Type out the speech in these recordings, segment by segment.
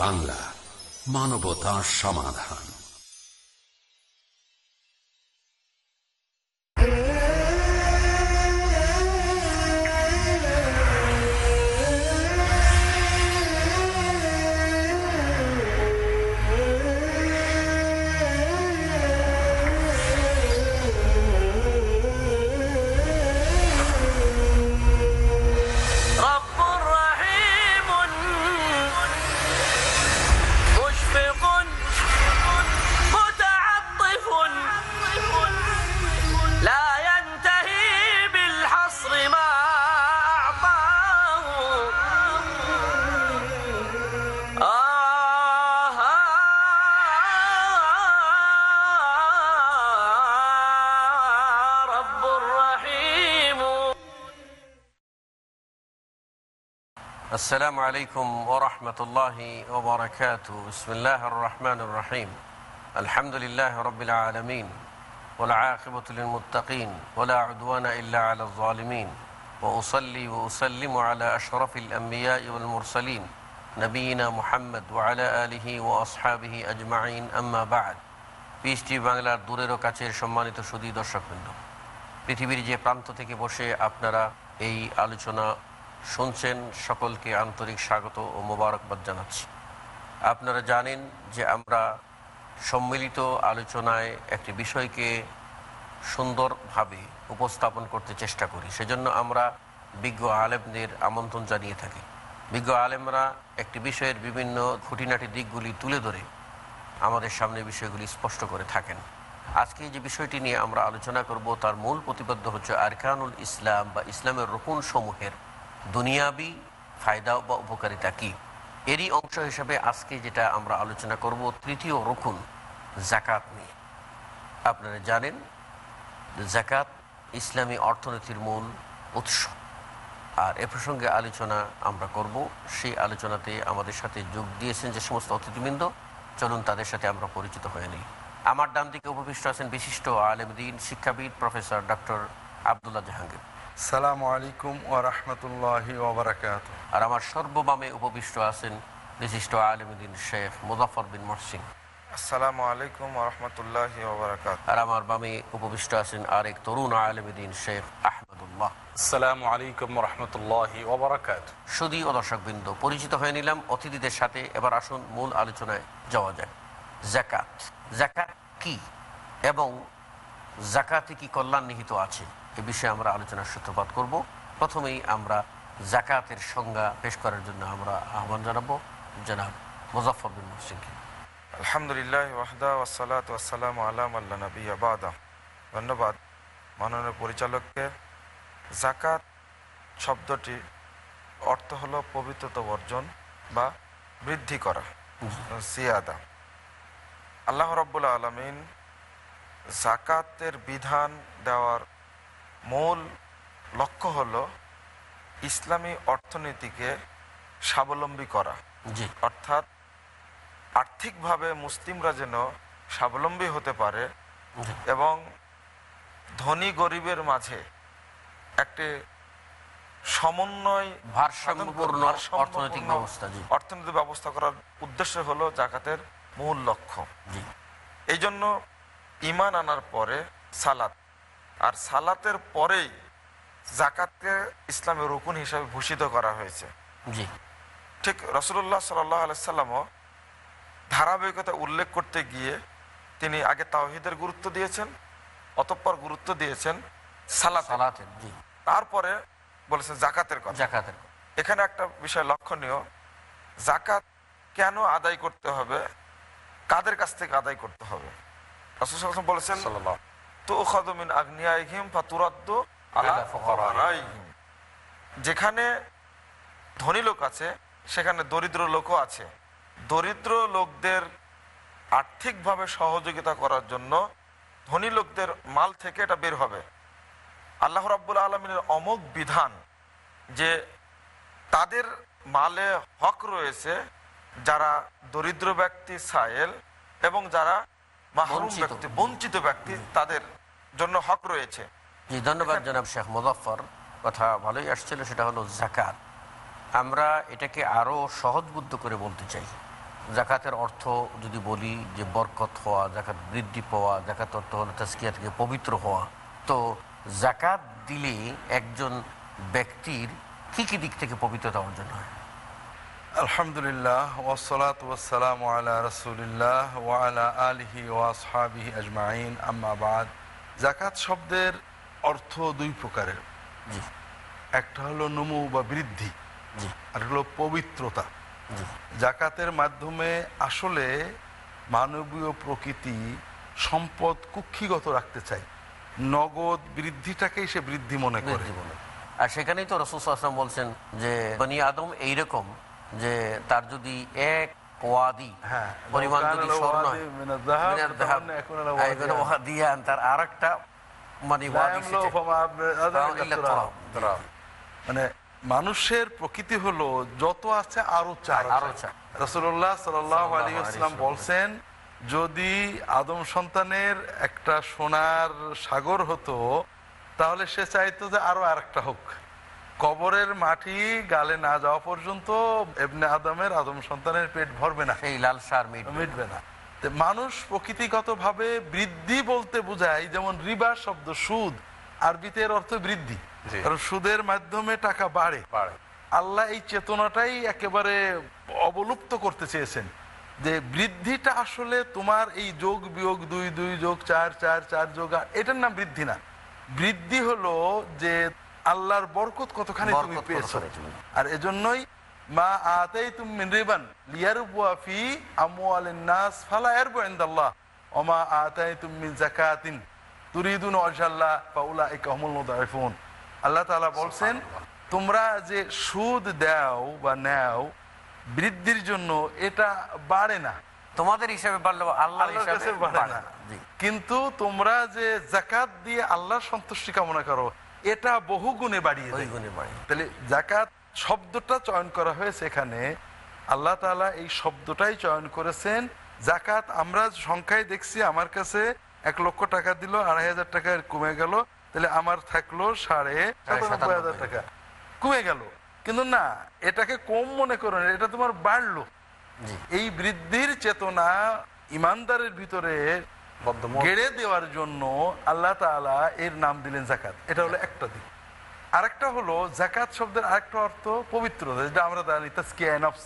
বাংলা মানবতা সমাধান। السلام عليكم ورحمة الله وبركاته بسم الله الرحمن الرحيم الحمد لله رب العالمين والعاقبة للمتقين ولا عدوان إلا على الظالمين وأصلي وأسلم على أشرف الأنبياء والمرسلين نبينا محمد وعلى آله وأصحابه أجمعين أما بعد পিএসটি বাংলার দূরেরও কাছের সম্মানিত সুদী দর্শকবৃন্দ পৃথিবীর যে প্রান্ত থেকে বসে আপনারা এই আলোচনা শুনছেন সকলকে আন্তরিক স্বাগত ও মোবারকবাদ জানাচ্ছি। আপনারা জানেন যে আমরা সম্মিলিত আলোচনায় একটি বিষয়কে সুন্দরভাবে উপস্থাপন করতে চেষ্টা করি। সেজন্য আমরা বিজ্ঞ আলেমদের আমন্ত্রণ জানিয়ে থাকি। বিজ্ঞ আলেমরা একটি বিষয়ের বিভিন্ন খুঁটিনাটি দিকগুলি তুলে ধরে আমাদের সামনে বিষয়গুলি স্পষ্ট করে থাকেন। আজকে যে বিষয়টি নিয়ে আমরা আলোচনা করব, তার মূল প্রতিপাদ্য হচ্ছে আরকানুল ইসলাম বা ইসলামের রকুন সমূহের দুনিয়াবি ফায়দা বা উপকারিতা কি? এরই অংশ হিসাবে আজকে যেটা আমরা আলোচনা করব, তৃতীয় রকুন জাকাত নিয়ে। আপনারা জানেন জাকাত ইসলামী অর্থনীতির মূল উৎস। আর এ প্রসঙ্গে আলোচনা আমরা করব। সেই আলোচনাতে আমাদের সাথে যোগ দিয়েছেন যে সমস্ত অতিথিবৃন্দ। চলুন তাদের সাথে আমরা পরিচিত হয়ে নিই। আমার ডান দিকে উপবিষ্ট আছেন বিশিষ্ট আলেমদিন শিক্ষাবিদ প্রফেসর ডক্টর আবদুল্লাহ জাহাঙ্গীর। সালামু আলাইকুম ও রহমতুল্লাহি ওবরাকাত আর আমার সর্ববামে উপবিষ্ট আছেন বিশিষ্ট আলেমদিন শেখ মুজাফর বিন মহসিং আসসালামু আলাইকুম রহমতুল্লাহি আর আমার বামে উপবিষ্ট আছেন আরেক তরুণ আলেমদিন শেখ আহমদুল্লাহ। আসসালামু আলাইকুম রহমতুল্লাহ ওবরাকাত সুদী ও দর্শকবৃন্দ পরিচিত হয়ে নিলাম অতিথিদের সাথে। এবার আসুন মূল আলোচনায় যাওয়া যায় জাকাত। জাকাত কি? এবং জাকাতে কি কল্যাণ নিহিত আছে। এ বিষয়ে আমরা আলোচনার সূত্রপাত করব। প্রথমেই আমরা জাকাতের সংজ্ঞা পেশ করার জন্য আমরা আহ্বান জানাব। জনাব মুজাফর বিন মুসিংকে আলহামদুলিল্লাহ ওয়াহদা ওয়াসালাত ওয়াসালাম আলাম আল্লাহ নবী আবাদা ধন্যবাদ মাননীয় পরিচালককে। জাকাত শব্দটি অর্থ হলো পবিত্রতা অর্জন বা বৃদ্ধি করা সিয়াদা আল্লাহ রব্বুল আলমিন জাকাতের বিধান দেওয়ার মূল লক্ষ্য হল ইসলামী অর্থনীতিকে স্বাবলম্বী করা। জি। অর্থাৎ আর্থিকভাবে মুসলিমরা যেন স্বাবলম্বী হতে পারে এবং ধনী গরিবের মাঝে একটি সমন্বয় ভারসাম্যপূর্ণ অর্থনৈতিক ব্যবস্থা অর্থনৈতিক ব্যবস্থা করার উদ্দেশ্য হলো জাকাতের মূল লক্ষ্য। এই জন্য ইমান আনার পরে সালাত। আর সালাতের পরেই জাকাতকে ইসলামের রুকুন হিসাবে ভূষিত করা হয়েছে। জি। ঠিক রসুল্লাহ সাল্লাহ আলাইসাল্লামও ধারাবাহিকতা উল্লেখ করতে গিয়ে তিনি আগে তাওহিদের গুরুত্ব দিয়েছেন অতঃপর গুরুত্ব দিয়েছেন সালাত। সালাতের জি। তারপরে বলেছেন জাকাতের কথা। জাকাতের এখানে একটা বিষয় লক্ষণীয় জাকাত কেন আদায় করতে হবে কাদের কাছ থেকে আদায় করতে হবে? বলেছেন সাল্লাল্লাহ। তো আগ্নিয়াইহিম ফাতুরাদ্দু আলা আলা ফুকারাইহিম। ফুকারাইহিম। যেখানে ধনী লোক আছে সেখানে দরিদ্র লোকও আছে দরিদ্র লোকদের আর্থিকভাবে সহযোগিতা করার জন্য ধনী লোকদের মাল থেকে এটা বের হবে আল্লাহ রাব্বুল আলমিনের অমোক বিধান যে তাদের মালে হক রয়েছে যারা দরিদ্র ব্যক্তি সায়েল এবং যারা মাহরুম বঞ্চিত। ব্যক্তি বঞ্চিত ব্যক্তি তাদের জন্য হক রয়েছে। জি ধন্যবাদ জনাব শেখ মুজাফর কথা ভালোই আসছিল সেটা হলো জাকাত আমরা এটাকে আরও সহজবুদ্ধ করে বলতে চাই। জাকাতের অর্থ যদি বলি যে বরকত হওয়া জাকাত বৃদ্ধি পাওয়া জাকাত অর্থ হলো তাস্কিয়া থেকে পবিত্র হওয়া। তো জাকাত দিলে একজন ব্যক্তির কি কি দিক থেকে পবিত্রতা অর্জন হয়? আলহামদুলিল্লাহ ওসলাত ওসালাম আলা রসুলিল্লাহ ওয়ালা আলিহি ওয়াসহাবিহি আজমাইন আম্মাবাদ জাকাত শব্দের অর্থ দুই প্রকারের। একটা হলো নমু বা বৃদ্ধি, আর হলো পবিত্রতা। জাকাতের মাধ্যমে আসলে মানবীয় প্রকৃতি সম্পদ কুক্ষিগত রাখতে চাই নগদ বৃদ্ধিটাকেই সে বৃদ্ধি মনে করে। আর সেখানেই তো রসুল আসলাম বলছেন যে, বনি আদম এইরকম যে তার যদি এক ওয়াদি হ্যাঁ, পরিমাণ যদি স্বর্ণ ওয়াদিয়ান। তার আর একটা মানে। মানে মানুষের প্রকৃতি হলো যত আছে আরও চাই আরও চাই। রসুল্লাহ বলছেন যদি আদম সন্তানের একটা সোনার সাগর হতো তাহলে সে চাইতো যে আরও আরেকটা হোক কবরের মাটি গালে না যাওয়া পর্যন্ত এমনি আদমের আদম সন্তানের পেট ভরবে না। সেই লাল সার মিট মিটবে না। তো মানুষ প্রকৃতিগত ভাবে বৃদ্ধি বলতে বোঝায় যেমন রিবা শব্দ সুদ আরবিতে এর অর্থ বৃদ্ধি। কারণ সুদের মাধ্যমে টাকা বাড়ে। বাড়ে। আল্লাহ এই চেতনাটাই একেবারে অবলুপ্ত করতে চেয়েছেন। যে বৃদ্ধিটা আসলে তোমার এই যোগ বিয়োগ দুই দুই যোগ চার চার চার যোগ এটার নাম বৃদ্ধি না। বৃদ্ধি হলো যে আল্লাহর বরকত কতখানি তুমি পেয়েছ? আর এজন্যই মা আতাই তুমি রিবান নাস ফালা ইনদাল্লাহ। ওমা আতাই তুমি যাকাতিন তুরিদুন হুমুল মুদাইফুন। আল্লাহ তাআলা বলছেন তোমরা যে সুদ দাও বা নাও বৃদ্ধির জন্য এটা বাড়ে না। তোমাদের হিসাবে বাড়লো আল্লাহ হিসাবে বাড়ে না। কিন্তু তোমরা যে জাকাত দিয়ে আল্লাহর সন্তুষ্টি কামনা করো এটা বহু গুণে বাড়িয়ে দেয়। গুণে তাহলে জাকাত শব্দটা চয়ন করা হয়েছে এখানে আল্লাহ তাআলা এই শব্দটাই চয়ন করেছেন জাকাত আমরা সংখ্যায় দেখছি আমার কাছে এক লক্ষ টাকা দিল আড়াই হাজার টাকা কমে গেল তাহলে আমার থাকল সাড়ে সাতানব্বই হাজার টাকা। কমে গেল। কিন্তু না এটাকে কম মনে করো না, এটা তোমার বাড়লো। এই বৃদ্ধির চেতনা ইমানদারের ভিতরে গেড়ে দেওয়ার জন্য আল্লাহ তাআলা এর নাম দিলেন জাকাত এটা হলো একটা দিক। আরেকটা হলো জাকাত শব্দের আরেকটা অর্থ পবিত্রতা যেটা আমরা জানি নফস।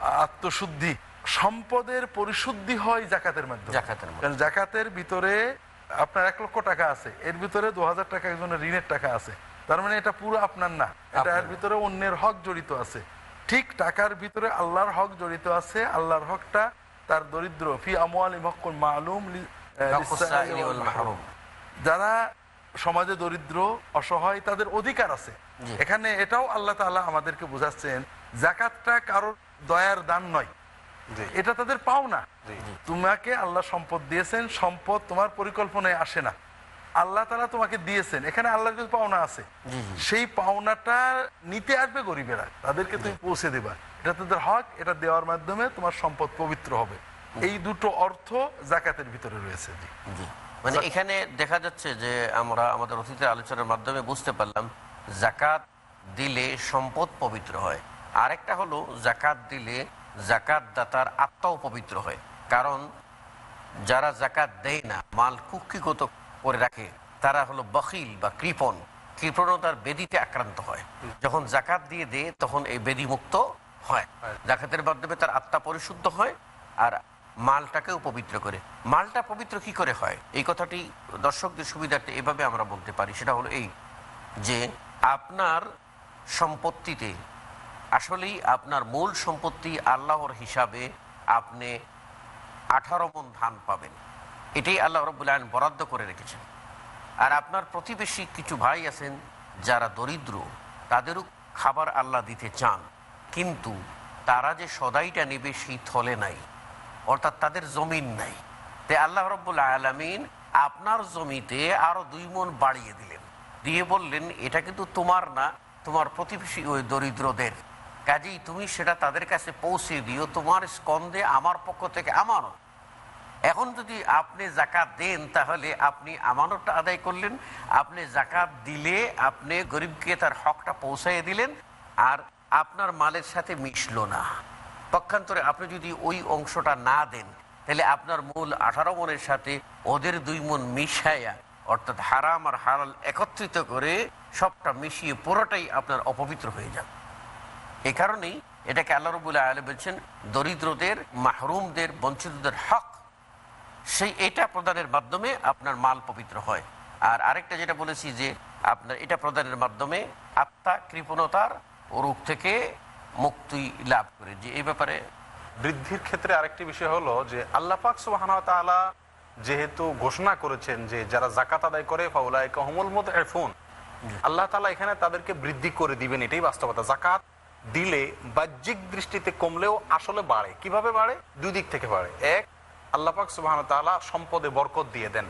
আত্মশুদ্ধি। সম্পদের পরিশুদ্ধি হয় জাকাতের মাধ্যমে। জাকাতের কারণ জাকাতের ভিতরে আপনার এক লক্ষ টাকা আছে এর ভিতরে দু হাজার টাকা একজনের ঋণের টাকা আছে। তার মানে এটা পুরো আপনার না। এটা এর ভিতরে অন্যের হক জড়িত আছে। ঠিক টাকার ভিতরে আল্লাহর হক জড়িত আছে আল্লাহর হকটা তার দরিদ্র। ফি আমওয়াল হকুন মালুম যারা সমাজে দরিদ্র অসহায় তাদের অধিকার আছে। এখানে এটাও আল্লাহ তাআলা আমাদেরকে বোঝাচ্ছেন জাকাতটা কারোর দয়ার দান নয়। এটা তাদের পাওনা। জি। তোমাকে আল্লাহ সম্পদ দিয়েছেন সম্পদ তোমার পরিকল্পনায় আসে না। আল্লাহ তালা তোমাকে দিয়েছেন এখানে আল্লাহর কিছু পাওনা আছে। সেই পাওনাটা নিতে আসবে গরিবেরা তাদেরকে তুমি পৌঁছে দেবা। এটা তাদের হক এটা দেওয়ার মাধ্যমে তোমার সম্পদ পবিত্র হবে। এই দুটো অর্থ জাকাতের ভিতরে রয়েছে। জি। মানে এখানে দেখা যাচ্ছে যে আমরা আমাদের অতীতের আলোচনার মাধ্যমে বুঝতে পারলাম জাকাত দিলে সম্পদ পবিত্র হয়। আরেকটা হলো জাকাত দিলে জাকাত দাতার আত্মাও পবিত্র হয়। কারণ যারা জাকাত দেয় না মাল কুক্ষিগত করে রাখে তারা হলো বখিল বা কৃপণ। কৃপণতার বেদিতে আক্রান্ত হয়। যখন জাকাত দিয়ে দেয় তখন এই বেদি মুক্ত হয়। জাকাতের মাধ্যমে তার আত্মা পরিশুদ্ধ হয় আর মালটাকেও পবিত্র করে। মালটা পবিত্র কি করে হয়? এই কথাটি দর্শকদের সুবিধার্থে এভাবে আমরা বলতে পারি। সেটা হলো এই যে, আপনার সম্পত্তিতে, আসলেই আপনার মূল সম্পত্তি আল্লাহর হিসাবে আপনি আঠারো মন ধান পাবেন। এটাই আল্লাহ রব্বুল আইন বরাদ্দ করে রেখেছেন। আর আপনার প্রতিবেশী কিছু ভাই আছেন যারা দরিদ্র, তাদেরও খাবার আল্লাহ দিতে চান। কিন্তু তারা যে সদাইটা নেবে, সেই থলে নাই। অর্থাৎ তাদের জমিন নাই। তে আল্লাহ রব্বুল আলমিন আপনার জমিতে আরও দুই মন বাড়িয়ে দিলেন। দিয়ে বললেন, এটা কিন্তু তোমার না, তোমার প্রতিবেশী ওই দরিদ্রদের। কাজেই তুমি সেটা তাদের কাছে পৌঁছে দিও, তোমার স্কন্ধে আমার পক্ষ থেকে আমানত। এখন যদি আপনি জাকাত দেন, তাহলে আপনি আমানতটা আদায় করলেন। আপনি জাকাত দিলে আপনি গরিবকে তার হকটা পৌঁছাইয়ে দিলেন, আর আপনার মালের সাথে মিশলো না। পক্ষান্তরে আপনি যদি ওই অংশটা না দেন, তাহলে আপনার মূল আঠারো মনের সাথে ওদের দুই মন মিশাইয়া, অর্থাৎ হারাম আর হারাল একত্রিত করে সবটা মিশিয়ে পুরোটাই আপনার অপবিত্র হয়ে যাবে। এ কারণেই এটাকে আল্লাহ রবুল্লাহ আলম বলছেন, দরিদ্রদের, মাহরুমদের, বঞ্চিতদের হক, সেই এটা প্রদানের মাধ্যমে আপনার মাল পবিত্র হয়। আর আরেকটা যেটা বলেছি যে, আপনার এটা প্রদানের মাধ্যমে আত্মা কৃপণতার রোগ থেকে মুক্তি লাভ করে। যে এই ব্যাপারে বৃদ্ধির ক্ষেত্রে আরেকটি বিষয় হলো যে আল্লাহ পাক তাআলা যেহেতু ঘোষণা করেছেন যে যারা জাকাত আদায় করে ফাউলাই কহমুল মত এফুন আল্লাহ তাআলা এখানে তাদেরকে বৃদ্ধি করে দিবেন, এটাই বাস্তবতা। জাকাত দিলে বাহ্যিক দৃষ্টিতে কমলেও আসলে বাড়ে। কীভাবে বাড়ে? দুই দিক থেকে বাড়ে। এক, আল্লাহ পাক সুবাহানা তাআলা সম্পদে বরকত দিয়ে দেন।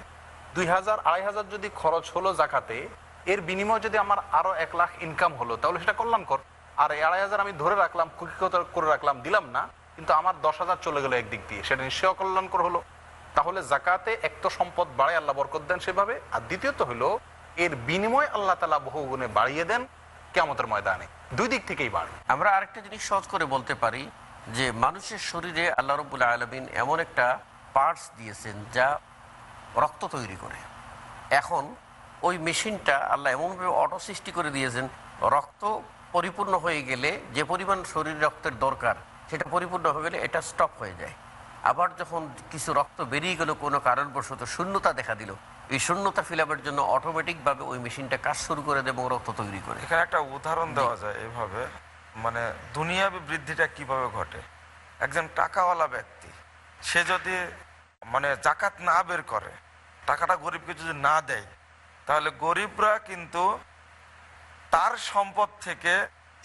দুই হাজার, আড়াই হাজার যদি খরচ হলো জাকাতে এর বিনিময়ে যদি আমার আরও এক লাখ ইনকাম হলো, তাহলে সেটা কল্যাণকর। আর আড়াই হাজার আমি ধরে রাখলাম কুকিকত করে রাখলাম, দিলাম না, কিন্তু আমার দশ হাজার চলে গেলো একদিক দিয়ে। সেটা নিশ্চয় অকল্যাণকর হলো। তাহলে জাকাতে এক তো সম্পদ বাড়ে আল্লাহ বরকত দেন সেভাবে, আর দ্বিতীয়ত হলো, এর বিনিময় আল্লাহ তালা বহু গুণে বাড়িয়ে দেন কেমতের ময়দানে। দুই দিক থেকেই বাড়ে আমরা আরেকটা জিনিস সহজ করে বলতে পারি, যে মানুষের শরীরে আল্লাহ রবুল্লা আলমিন এমন একটা পার্টস দিয়েছেন যা রক্ত তৈরি করে। এখন ওই মেশিনটা আল্লাহ এমনভাবে অটো সৃষ্টি করে দিয়েছেন, রক্ত পরিপূর্ণ হয়ে গেলে যে পরিমাণ শরীর রক্তের দরকার সেটা পরিপূর্ণ হয়ে গেলে এটা স্টপ হয়ে যায়। আবার যখন কিছু রক্ত বেরিয়ে গেল কোনো কারণবশত শূন্যতা দেখা দিল এই শূন্যতা ফিলাপের জন্য অটোমেটিকভাবে ওই মেশিনটা কাজ শুরু করে দেয় এবং রক্ত তৈরি করে। এখানে একটা উদাহরণ দেওয়া যায় এভাবে মানে দুনিয়াবি বৃদ্ধিটা কীভাবে ঘটে? একজন টাকাওয়ালা ব্যক্তি সে যদি মানে জাকাত না বের করে টাকাটা গরিবকে যদি না দেয় তাহলে গরিবরা কিন্তু তার সম্পদ থেকে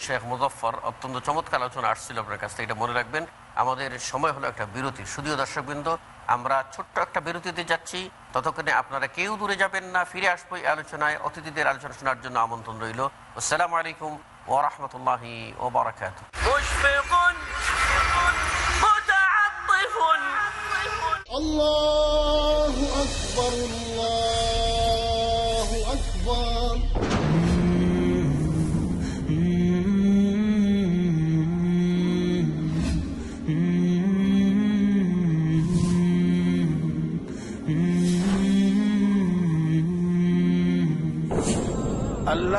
শেখ মুজফর অত্যন্ত চমৎকার আলোচনা আসছিল আপনার কাছ থেকে, এটা মনে রাখবেন। আমাদের সময় হলো একটা বিরতি। শুধুও দর্শকবৃন্দ, আমরা ছোট্ট একটা বিরতিতে যাচ্ছি। ততক্ষণে আপনারা কেউ দূরে যাবেন না, ফিরে আসব এই আলোচনায়। অতিথিদের আলোচনা শোনার জন্য আমন্ত্রণ রইল। আসসালামু আলাইকুম ওরহমতুল্লাহি ও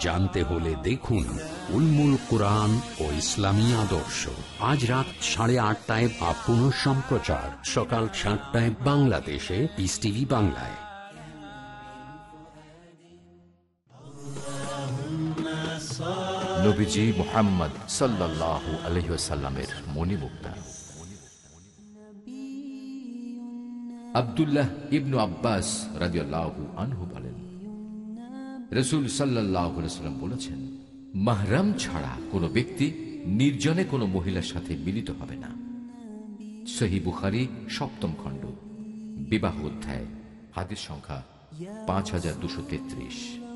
জানতে হলে দেখুন উলমুল কোরআন ও ইসলামী আদর্শ। আজ রাত সাড়ে আটটায় বা পুনঃ সম্প্রচার। সকাল সাতটায় বাংলাদেশে পিস টিভি বাংলায়। নবীজি মোহাম্মদ সাল্লাহ আলহিসাল্লামের আবদুল্লাহ ইবনু আব্বাস রাজিয়াল্লাহু আনহু বলেন রসুল সাল্লাহ সাল্লাম বলেছেন, মাহরাম ছাড়া কোনো ব্যক্তি নির্জনে কোনো মহিলার সাথে মিলিত হবে না। সহি বুখারি, সপ্তম খণ্ড, বিবাহ অধ্যায় হাতের সংখ্যা পাঁচ হাজার দুশো তেত্রিশ।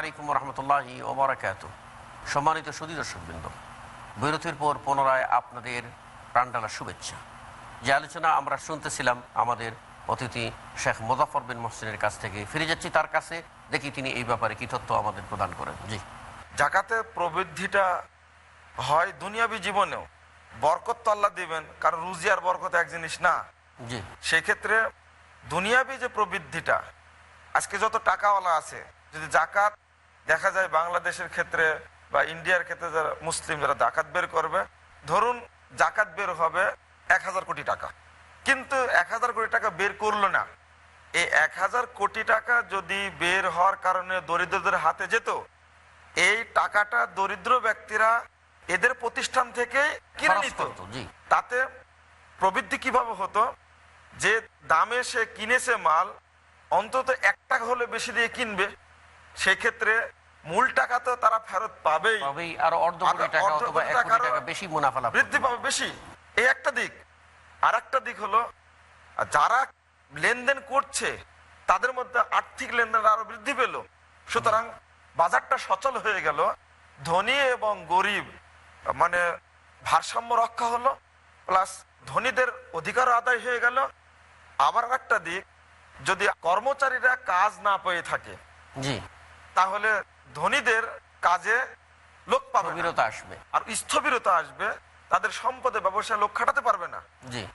আলাইকুম রহমতুল্লাহি ওবরাকাত সম্মানিত সুদী দর্শকবৃন্দ বিরতির পর পুনরায় আপনাদের প্রাণডালা শুভেচ্ছা। যে আলোচনা আমরা শুনতেছিলাম আমাদের অতিথি শেখ মুজাফর বিন মোহসিনের কাছ থেকে ফিরে যাচ্ছি তার কাছে। দেখি তিনি এই ব্যাপারে কি তথ্য আমাদের প্রদান করেন। জি। জাকাতের প্রবৃদ্ধিটা হয় দুনিয়াবি জীবনেও। বরকত তো আল্লাহ দিবেন কারণ রুজি আর বরকত এক জিনিস না। জি। সেক্ষেত্রে দুনিয়াবি যে প্রবৃদ্ধিটা আজকে যত টাকাওয়ালা আছে যদি জাকাত দেখা যায় বাংলাদেশের ক্ষেত্রে বা ইন্ডিয়ার ক্ষেত্রে যারা মুসলিম যারা জাকাত বের করবে ধরুন জাকাত বের হবে এক হাজার কোটি টাকা। কিন্তু এক হাজার কোটি টাকা বের করল না। এই এক হাজার কোটি টাকা যদি বের হওয়ার কারণে দরিদ্রদের হাতে যেত এই টাকাটা দরিদ্র ব্যক্তিরা এদের প্রতিষ্ঠান থেকে কিনে নিত। তাতে প্রবৃদ্ধি কীভাবে হতো? যে দামে সে কিনেছে মাল অন্তত এক টাকা হলে বেশি দিয়ে কিনবে। সেক্ষেত্রে মূল টাকা তো তারা ফেরত পাবেই। আরও অর্ধ টাকা বেশি মুনাফা বৃদ্ধি পাবে বেশি। এই একটা দিক। আর একটা দিক হলো যারা লেনদেন করছে তাদের মধ্যে আর্থিক লেনদেন আরও বৃদ্ধি পেল। সুতরাং বাজারটা সচল হয়ে গেল। ধনী এবং গরিব মানে ভারসাম্য রক্ষা হলো প্লাস ধনীদের অধিকার আদায় হয়ে গেল। আবার একটা দিক যদি কর্মচারীরা কাজ না পেয়ে থাকে জি। তাহলে ধনীদের কাজে লোক পাবে আসবে। আর স্থবিরতা আসবে তাদের সম্পদে ব্যবসায় লোক খাটাতে পারবে না।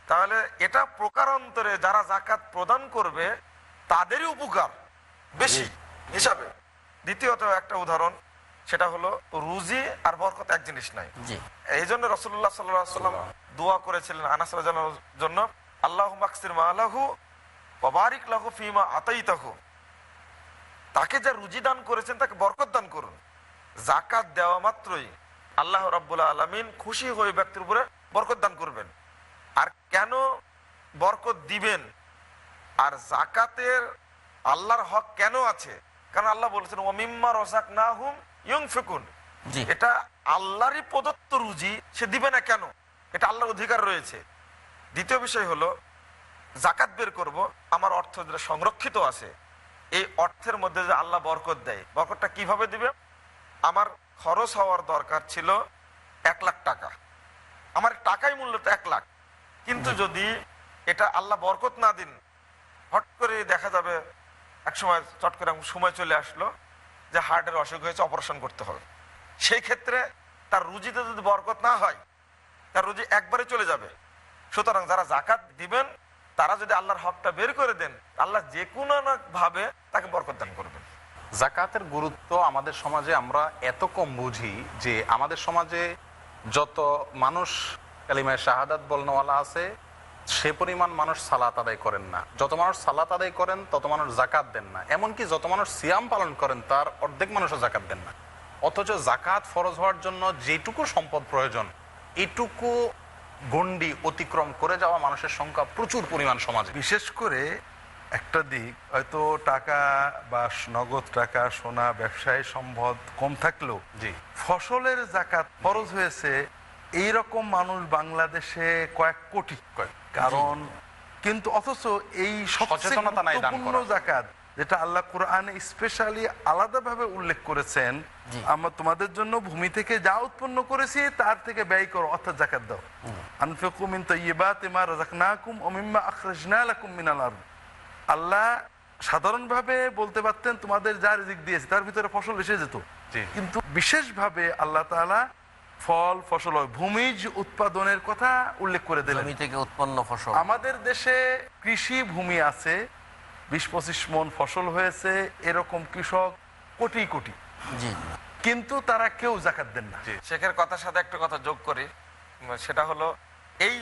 তাহলে এটা প্রকারান্তরে যারা জাকাত প্রদান করবে তাদেরই উপকার বেশি হিসাবে। দ্বিতীয়ত একটা উদাহরণ সেটা হলো রুজি আর বরকত এক জিনিস নাই। এই জন্য রসুল্লাহ সাল্লাম দোয়া করেছিলেন আনাস জন্য আল্লাহ মাকসির মালাহু ওবারিক লাহু ফিমা আতাইতাহু। তাকে যা রুজি দান করেছেন তাকে বরকত দান করুন। জাকাত দেওয়া মাত্রই আল্লাহ রাব্বুল্লাহ আলমিন খুশি হয়ে ব্যক্তির উপরে বরকত দান করবেন। আর কেন বরকত দিবেন? আর জাকাতের আল্লাহর হক কেন আছে? কারণ আল্লাহ বলেছেন ওমিম্মা রসাক না হুম ইয়ং ফেকুন এটা আল্লাহরই প্রদত্ত রুজি সে দিবে না কেন? এটা আল্লাহর অধিকার রয়েছে। দ্বিতীয় বিষয় হলো জাকাত বের করব আমার অর্থ যেটা সংরক্ষিত আছে এই অর্থের মধ্যে যে আল্লাহ বরকত দেয় বরকতটা কীভাবে দিবে? আমার খরচ হওয়ার দরকার ছিল এক লাখ টাকা। আমার টাকাই মূল্য তো এক লাখ। কিন্তু যদি এটা আল্লাহ বরকত না দিন হট করে দেখা যাবে এক সময় চট করে সময় চলে আসলো যে হার্টের অসুখ হয়েছে অপারেশন করতে হবে। সেই ক্ষেত্রে তার রুজিতে যদি বরকত না হয় তার রুজি একবারে চলে যাবে। সুতরাং যারা জাকাত দিবেন তারা যদি আল্লাহর হকটা বের করে দেন, আল্লাহ যে কোনো ভাবে তাকে বরকত দান করবেন। জাকাতের গুরুত্ব আমাদের সমাজে আমরা এত কম বুঝি যে আমাদের সমাজে যত মানুষ কালিমায় শাহাদাত বলনওয়ালা আছে, সে পরিমাণ মানুষ সালাত আদায় করেন না। যত মানুষ সালাত আদায় করেন, তত মানুষ জাকাত দেন না। এমনকি যত মানুষ সিয়াম পালন করেন, তার অর্ধেক মানুষও জাকাত দেন না। অথচ জাকাত ফরজ হওয়ার জন্য যেটুকু সম্পদ প্রয়োজন, এটুকু গণ্ডি অতিক্রম করে যাওয়া মানুষের সংখ্যা প্রচুর পরিমাণ সমাজে। বিশেষ করে একটা দিক হয়তো টাকা বা নগদ টাকা সোনা ব্যবসায় সম্ভব কম থাকলেও জি। ফসলের জাকাত খরচ হয়েছে এই রকম মানুষ বাংলাদেশে কয়েক কোটি। কারণ কিন্তু অথচ এই সচেতনতা নাই। জাকাত যেটা আল্লাহ কোরআনে স্পেশালি আলাদাভাবে উল্লেখ করেছেন আমরা তোমাদের জন্য ভূমি থেকে যা উৎপন্ন করেছি তার থেকে ব্যয় করো অর্থাৎ জাকাত দাও। আনফিকু মিন তাইয়্যিবাতি মা রাযাকনাকুম ওয়া মিম্মা আখরাজনা লাকুম মিনাল আল্লাহ সাধারণভাবে বলতে পারতেন তোমাদের যা রিজিক দিয়েছে তার ভিতরে ফসল এসে যেত। কিন্তু বিশেষভাবে আল্লাহ তাআলা ফল ফসল ভূমিজ উৎপাদনের কথা উল্লেখ করে দিলেন। থেকে উৎপন্ন ফসল। আমাদের দেশে কৃষি ভূমি আছে বিশ পঁচিশ মন ফসল হয়েছে এরকম কৃষক কোটি কোটি। জি কিন্তু তারা কেউ জাকাত দেন না। শেখের কথার সাথে একটা কথা যোগ করি সেটা হলো এই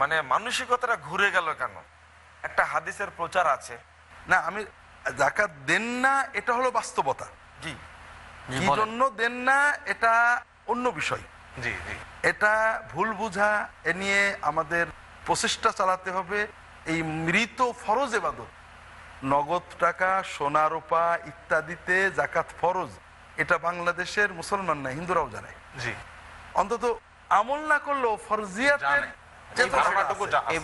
মানে মানসিকতাটা ঘুরে গেল কেন? একটা হাদিসের প্রচার আছে। না আমি জাকাত দেন না এটা হলো বাস্তবতা। জি। জি, কি জন্য দেন না এটা অন্য বিষয়। জি জি। এটা ভুল বুঝা এ নিয়ে আমাদের প্রচেষ্টা চালাতে হবে। এই মৃত ফরজ এবাদত নগদ টাকা সোনা রূপা ইত্যাদিতে জাকাত ফরজ। এটা বাংলাদেশের মুসলমান না হিন্দুরাও জানে। জি। অন্তত আমল না করলেও ফরজিয়াতের এই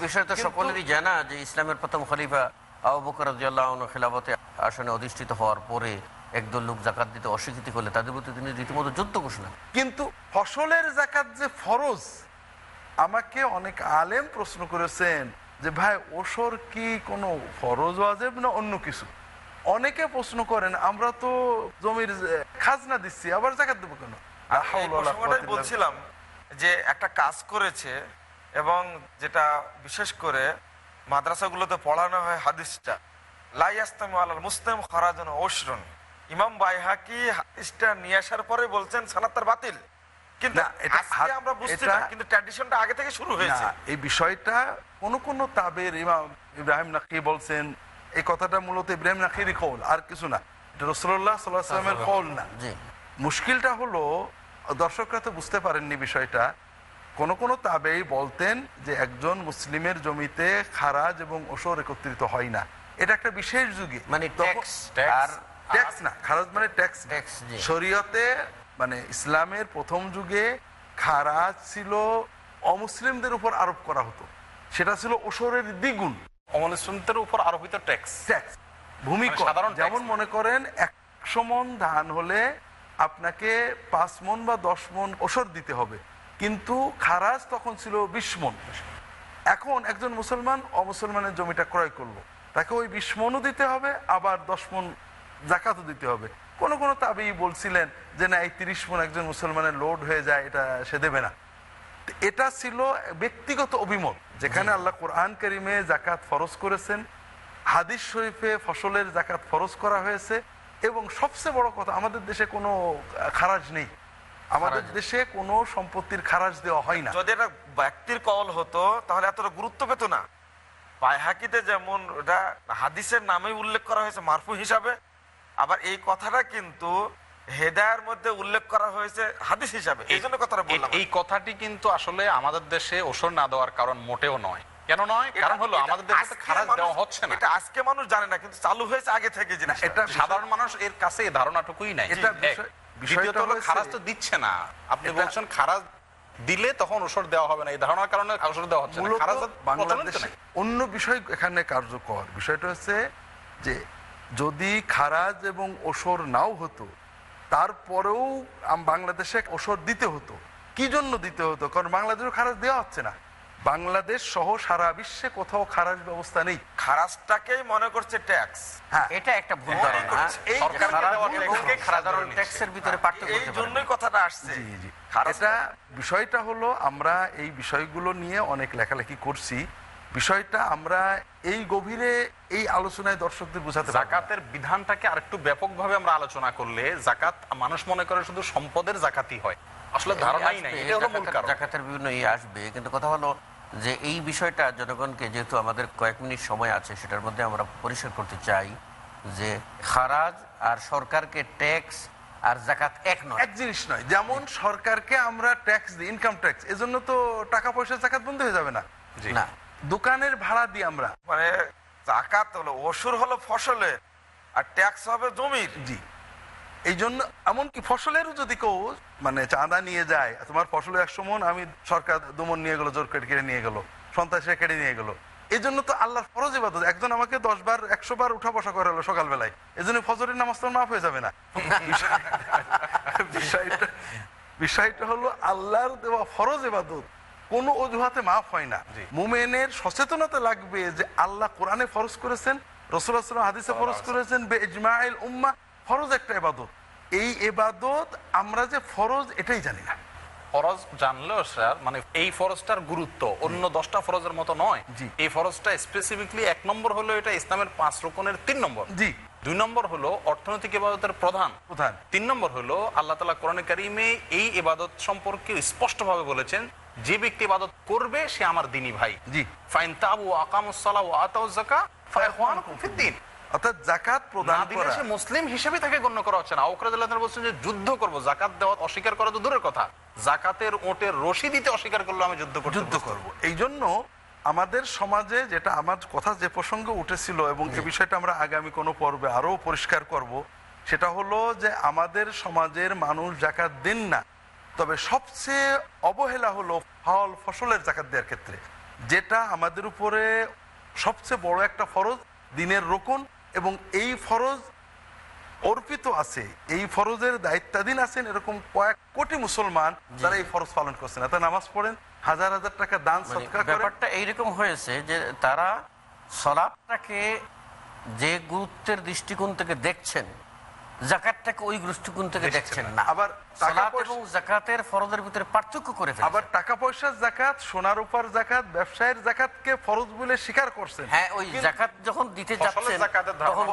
সকলেরই জানা যে ইসলামের প্রথম খলিফা আবু বকর রাদিয়াল্লাহু আনহু খেলাফতে আসনে অধিষ্ঠিত হওয়ার পরে একদল লোক জাকাত দিতে অস্বীকৃতি করলে তাদের প্রতি তিনি রীতিমতো যুদ্ধ ঘোষণা কিন্তু ফসলের জাকাত যে ফরজ আমাকে অনেক আলেম প্রশ্ন করেছেন যে ভাই ওসর কি কোনো ফরজ ওয়াজেব না অন্য কিছু? অনেকে প্রশ্ন করেন আমরা তো জমির খাজনা দিচ্ছি আবার জাকাত দেবো কেন? বলছিলাম যে একটা কাজ করেছে এবং যেটা বিশেষ করে মাদ্রাসাগুলোতে পড়ানো হয় হাদিসটা লাইয়াস্তাম আলাল মুসলিম খরাজন ওসরন। ইমাম বাইহাকি হাদিসটা নিয়ে আসার পরে বলছেন সালাতার বাতিল। কিন্তু আজকে আমরা বুঝছি না কিন্তু ট্র্যাডিশনটা আগে থেকে শুরু হয়েছে। এই বিষয়টা কোন কোন তাবের ইমাম ইব্রাহিম নাকি বলছেন এই কথাটা মূলত ইব্রাহিম নাকিরই কৌল আর কিছু না। এটা রসুল্লাহ সাল্লাহামের কৌল না। মুশকিলটা হলো দর্শকরা তো বুঝতে পারেননি বিষয়টা কোন কোন তাবেই বলতেন যে একজন মুসলিমের জমিতে খারাজ এবং ওসর একত্রিত হয় না। এটা একটা বিশেষ যুগে। মানে ট্যাক্স ট্যাক্স না খারাজ মানে ট্যাক্স ট্যাক্স, শরীয়তে মানে ইসলামের প্রথম যুগে খারাজ ছিল অমুসলিমদের উপর আরোপ করা হতো। সেটা ছিল ওসরের দ্বিগুণ। অমনিসের উপর আরোপিত ট্যাক্স। ট্যাক্স। ভূমি মানে সাধারণ যেমন মনে করেন একশো মন ধান হলে আপনাকে পাঁচ মন বা দশ মন ওষুধ দিতে হবে। কিন্তু খারাজ তখন ছিল বিশ মন। এখন একজন মুসলমান অমুসলমানের জমিটা ক্রয় করল। তাকে ওই বিশ মনও দিতে হবে আবার দশ মন জাকাতও দিতে হবে। কোন কোনো তাবি বলছিলেন যে না এই তিরিশ মন একজন মুসলমানের লোড হয়ে যায় এটা সে দেবে না। এটা ছিল ব্যক্তিগত অভিমত। যেখানে আল্লাহ কোরআন করিমে জাকাত ফরজ করেছেন হাদিস শরীফে ফসলের জাকাত ফরজ করা হয়েছে এবং সবচেয়ে বড় কথা আমাদের দেশে কোনো খারাজ নেই। আমাদের দেশে কোনো সম্পত্তির খারাজ দেওয়া হয় না। যদি এটা ব্যক্তির কল হতো তাহলে এতটা গুরুত্ব পেত না। বাইহাকিতে যেমন ওটা হাদিসের নামে উল্লেখ করা হয়েছে মারফু হিসাবে আবার এই কথাটা কিন্তু হেদায়ের মধ্যে উল্লেখ করা হয়েছে হাদিস হিসাবে এই জন্য কথাটা বললাম এই- কথাটি কিন্তু আসলে আমাদের দেশে ওষুধ না দেওয়ার কারণ মোটেও নয়। কেন নয়? কারণ হলো আমাদের দেশে মানুষ- দেওয়া হচ্ছে না। এটা আজকে মানুষ জানে না কিন্তু চালু হয়েছে আগে থেকে এটা সাধারণ মানুষ এর কাছে এই ধারণাটুকুই নাই। এটা দ্বিতীয়ত হলো খারাজ তো দিচ্ছে না। আপনি বলছেন খারাজ দিলে তখন ওষুধ দেওয়া হবে না। এই ধারণার কারণে ওষুধ দেওয়া হচ্ছে না। অন্য বিষয় এখানে কার্যকর। বিষয়টা হচ্ছে যে যদি খারাজ এবং ওসর নাও হতো তারপরেও বাংলাদেশে ওসর দিতে হতো। কি জন্য দিতে হতো? কারণ বাংলাদেশেও খারাজ দেওয়া হচ্ছে না। বাংলাদেশ সহ সারা বিশ্বে কোথাও খারাজ ব্যবস্থা নেই। খারাজটাকে মনে করছে ট্যাক্স। হ্যাঁ এটা একটা ভুল ধারণা। এই সাধারণ ধরে ট্যাক্সের ভিতরে পার্থক্য এই জন্যই কথাটা আসছে। এটা বিষয়টা হলো আমরা এই বিষয়গুলো নিয়ে অনেক লেখালেখি করছি। বিষয়টা আমরা এই গভীরে এই আলোচনায় দর্শকদের বোঝাতে জাকাতের বিধানটাকে আরেকটু ব্যাপকভাবে আমরা আলোচনা করলে জাকাত মানুষ মনে করে শুধু সম্পদের জাকাতই হয়। আসলে ধারণাই নাই আসবে, এটা হলো মূল জাকাতের- কারণ। জাকাতের বিভিন্ন ইয়ে আসবে কিন্তু কথা হলো যে এই বিষয়টা জনগণকে যেহেতু আমাদের কয়েক মিনিট সময় আছে সেটার মধ্যে আমরা পরিষ্কার করতে চাই যে খারাজ আর সরকারকে ট্যাক্স আর জাকাত এক নয়। এক জিনিস নয় যেমন সরকারকে আমরা ট্যাক্স দিই ইনকাম ট্যাক্স এজন্য তো টাকা পয়সা জাকাত বন্ধ হয়ে যাবে না। জি। না দোকানের ভাড়া দিই আমরা। মানে জাকাত হলো ওষুর হলো ফসলের আর ট্যাক্স হবে জমির। জি। এই জন্য এমনকি ফসলেরও যদি কেউ মানে চাঁদা নিয়ে যায় তোমার ফসলের একশো মন আমি সরকার দুমন নিয়ে গেলো জোর কেটে কেটে নিয়ে গেলো সন্ত্রাসীরা কেটে নিয়ে গেলো। এই জন্য তো আল্লাহর ফরজ ইবাদত। একজন আমাকে দশ বার একশো বার উঠা বসা করে হলো সকালবেলায়। এই জন্য ফজরের নামাজ তো মাফ হয়ে যাবে না। বিষয়টা বিষয়টা হলো আল্লাহর দেওয়া ফরজ ইবাদত। কোনো অজুহাতে মাফ হয় না। মুমেনের সচেতনতা লাগবে যে আল্লাহ কোরআনে ফরজ করেছেন রসুল্লাহ হাদিসে ফরজ করেছেন বে ইজমাইল উম্মা ফরজ একটা এবাদত এই এবাদত আমরা যে ফরজ এটাই জানি না। ফরজ জানলেও স্যার মানে এই ফরজটার গুরুত্ব অন্য দশটা ফরজের মতো নয়। জি। এই ফরজটা স্পেসিফিকলি এক নম্বর হলো এটা ইসলামের পাঁচ রকমের তিন নম্বর। জি। দুই নম্বর হলো অর্থনৈতিক এবাদতের প্রধান। প্রধান। তিন নম্বর হলো আল্লাহ তালা কোরআন কারিমে এই এবাদত সম্পর্কে স্পষ্টভাবে বলেছেন যে ব্যক্তি ইবাদত করবে সে আমার দিনী ভাই। জি। ফাইন তাবু আকামুসসালাহ ওয়া আতাউজ যাকাত ফাইখওয়ানুকুম ফিদ্দিন অর্থাৎ জাকাত প্রদান করা। সে মুসলিম হিসেবে তাকে গণ্য করা হচ্ছে না। আউকরাদুল্লাহ বলছেন যে যুদ্ধ করব জাকাত দেওয়া অস্বীকার করা তো দূরের কথা। জাকাতের ওটের রশি দিতে অস্বীকার করল আমি যুদ্ধ করতে যুদ্ধ। করব। এই জন্য আমাদের সমাজে যেটা আমার কথা যে প্রসঙ্গে উঠেছিল এবং এই বিষয়টা আমরা আগামী কোনো পর্বে আরও পরিষ্কার করব সেটা হলো যে আমাদের সমাজের মানুষ জাকাত দেন না তবে সবচেয়ে অবহেলা হলো ফল ফসলের জাকাত দেওয়ার ক্ষেত্রে। যেটা আমাদের উপরে সবচেয়ে বড় একটা ফরজ দিনের রোকন এবং এই ফরজ অর্পিত আছে এই ফরজের দায়িত্বাধীন আছেন এরকম কয়েক কোটি মুসলমান যারা এই ফরজ পালন করছেন। এত নামাজ পড়েন হাজার হাজার টাকা দান মানে ব্যাপারটা এইরকম হয়েছে যে তারা সলাপটাকে যে গুরুত্বের দৃষ্টিকোণ থেকে দেখছেন জাকাতটাকে ওই দৃষ্টিকোণ থেকে দেখছেন না। আবার সালাত এবং জাকাতের ফরজের ভিতরে পার্থক্য করে ফেলেছেন। আবার টাকা পয়সার জাকাত সোনার উপর জাকাত ব্যবসায়ের জাকাতকে ফরজ বলে স্বীকার করছেন। হ্যাঁ ওই জাকাত যখন দিতে যাচ্ছেন জাকাতের তখন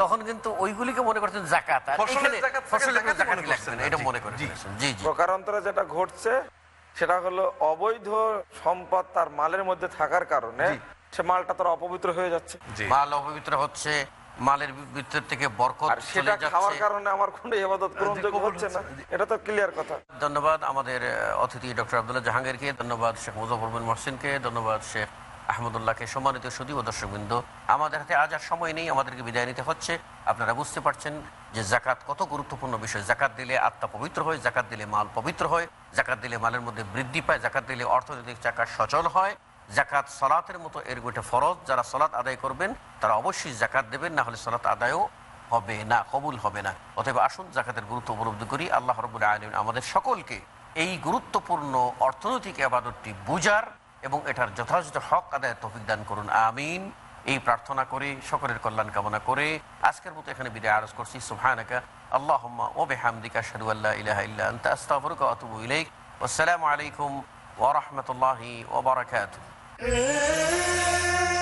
তখন কিন্তু ওইগুলিকে মনে করছেন জাকাত। আর এখানে ফসলের জাকাত লাগবে না, না, এটা মনে করে জি। জি প্রকারান্তরে যেটা ঘটছে সেটা হলো অবৈধ সম্পদ তার মালের মধ্যে থাকার কারণে সে মালটা তার অপবিত্র হয়ে যাচ্ছে। মাল অপবিত্র হচ্ছে মালের ভিতর থেকে বরকত আর সেটা খাওয়ার কারণে আমার কোনো ইবাদত গ্রহণযোগ্য হচ্ছে না। এটা তো ক্লিয়ার কথা। ধন্যবাদ আমাদের অতিথি ডক্টর আবদুল্লাহ জাহাঙ্গীরকে ধন্যবাদ শেখ মুজফর বিন মহসিনকে ধন্যবাদ শেখ আহমদুল্লাহকে সম্মানিত সুদী ও দর্শকবৃন্দ। আমাদের হাতে আজ আর সময় নেই আমাদেরকে বিদায় নিতে হচ্ছে। আপনারা বুঝতে পারছেন যে জাকাত কত গুরুত্বপূর্ণ বিষয়। জাকাত দিলে আত্মা পবিত্র হয় জাকাত দিলে মাল পবিত্র হয় জাকাত দিলে মালের মধ্যে বৃদ্ধি পায় জাকাত দিলে অর্থনৈতিক চাকা সচল হয়। জাকাত সলাতের মতো এর গোটা ফরজ যারা সলাৎ আদায় করবেন, তারা অবশ্যই জাকাত দেবেন না হলে সলাৎ আদায়ও হবে না, কবুল হবে না। অতএব আসুন জাকাতের গুরুত্ব উপলব্ধি করি। আল্লাহ রবুল্লা আলম আমাদের সকলকে এই গুরুত্বপূর্ণ অর্থনৈতিক আবাদতটি বুজার এবং এটার যথাযথ হক আদায় তৌফিক দান করুন। আমিন। এই প্রার্থনা করে সকলের কল্যাণ কামনা করে আজকের মতো এখানে বিদায় আরজ করছি। সুবহানাকা আল্লাহুম্মা ওয়া বিহামদিকা আশহাদু আল্লা ইলাহা ইল্লা ইলাইক। ওয়াসসালামু আলাইকুম ওয়া রাহমাতুল্লাহি Yeah.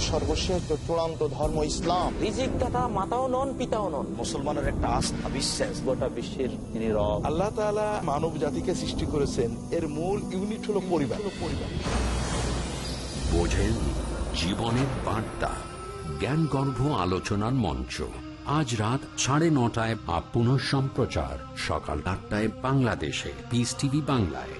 সর্বশেষ চূড়ান্ত ধর্ম ইসলাম। রিজিক দাতা মাতাও নন পিতাও নন। মুসলমানের একটা আস্থা বিশ্বাস। গোটা বিশ্বের তিনি রব। আল্লাহ তাআলা মানব জাতিকে সৃষ্টি করেছেন। এর মূল ইউনিট হলো পরিবার। বোঝেন জীবনের বার্তা জ্ঞানগর্ভ আলোচনার মঞ্চ। আজ রাত সাড়ে নটায় বা পুনঃ সম্প্রচার সকাল আটটায় বাংলাদেশে। পিস টিভি বাংলায়।